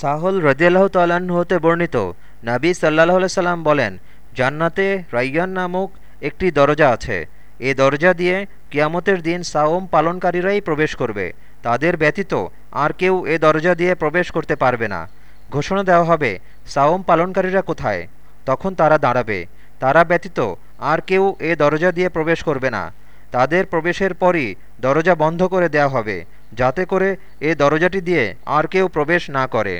সাহল রদিয়াল্লাহ তাল্লাহ্ন হতে বর্ণিত। নাবী সাল্লাহ সাল্লাম বলেন, জান্নাতে রাইয়ান নামক একটি দরজা আছে। এ দরজা দিয়ে কিয়ামতের দিন সাওম পালনকারীরাই প্রবেশ করবে। তাদের ব্যতীত আর কেউ এ দরজা দিয়ে প্রবেশ করতে পারবে না। ঘোষণা দেওয়া হবে, সাওম পালনকারীরা কোথায়? তখন তারা দাঁড়াবে। তারা ব্যতীত আর কেউ এ দরজা দিয়ে প্রবেশ করবে না। তাদের প্রবেশের পরই দরজা বন্ধ করে দেয়া হবে। যাতে করে এ দরজাটি দিয়ে আর কেউ প্রবেশ না করে।